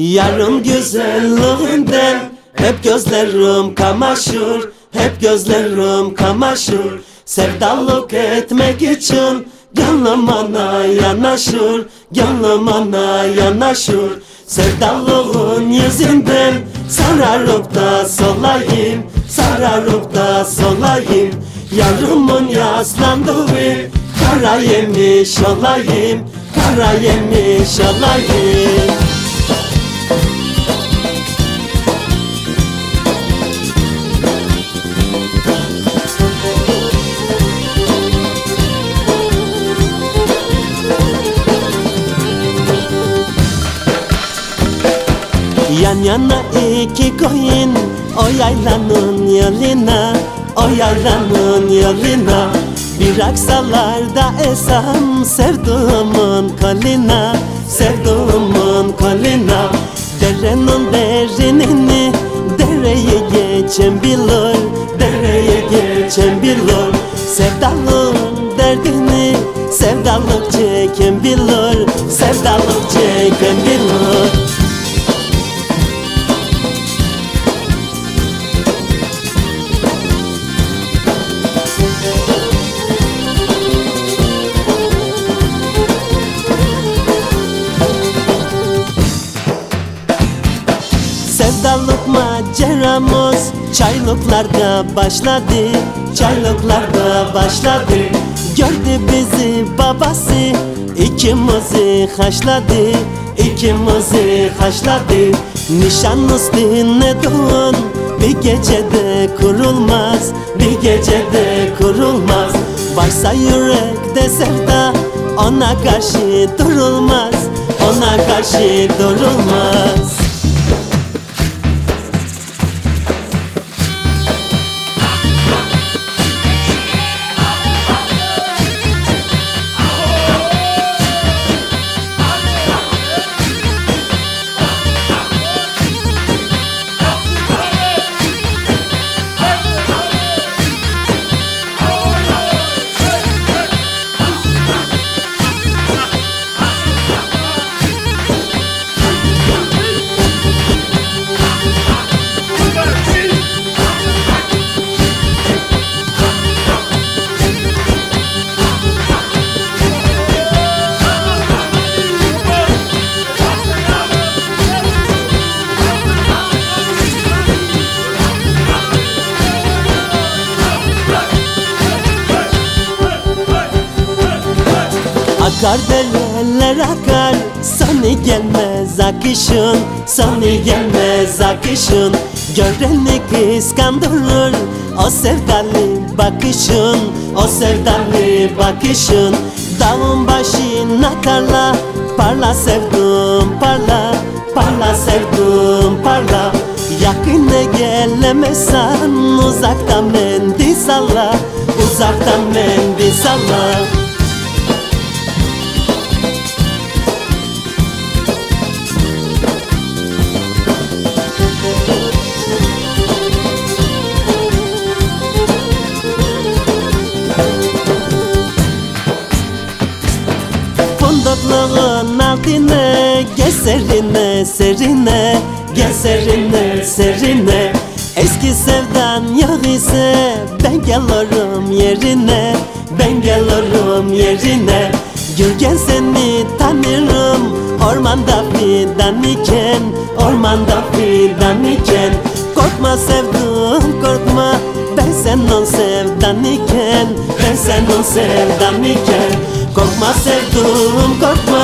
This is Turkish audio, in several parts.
Yarım güzelliğinden hep gözlerim kamaşır Hep gözlerim kamaşır. Sevdalık etmek için Gönlüm ana yanaşır Gönlüm ana yanaşır. Sevdalığın yüzünden Sararıp da solayım Sararıp da solayım. Yarımın yaslandığı Kara yemiş olayım Kara yemiş olayım Yan yana iki koyun O yaylanın yoluna O yaylanın yoluna. Bir aksalarda esam Sevduğumun kolina Sevduğumun kolina Derenin derinini Dereye geçen bilir Dereye geçen bilir Sevdalın derdini Sevdalık çeken bilir Sevdalık çeken bilir Sevdalık maceramız Çaylıklarda başladı Çaylıklarda başladı. Gördü bizi babası İkimizi haşladı İkimizi haşladı. Nişan üstüne doğun Bir gecede kurulmaz Bir gecede kurulmaz. Varsa yürekte sevda Ona karşı durulmaz Ona karşı durulmaz Akar dereler akar. Sani gelmez akışın Sani gelmez akışın. Göreni kıskandırır O sevdalı bakışın O sevdalı bakışın. Dağın başına tarla Parla sevdum parla Parla sevdum parla. Yakına gelemezsen Uzaktan mendil salla Uzaktan mendil salla Altine Gel serine serine Gel serine serine. Eski sevdan yok ise Ben gelirim yerine Ben gelirim yerine. Gülgen seni tanırım Ormanda fidan iken Ormanda fidan iken. Korkma sevdum korkma Ben senin sevdan iken Ben senin sevdan iken. Korkma sevdum korkma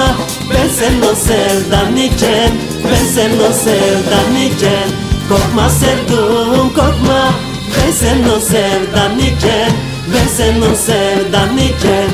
Ben senin sevdan iken Ben senin sevdan iken Korkma sevdum korkma. Ben senin sevdan iken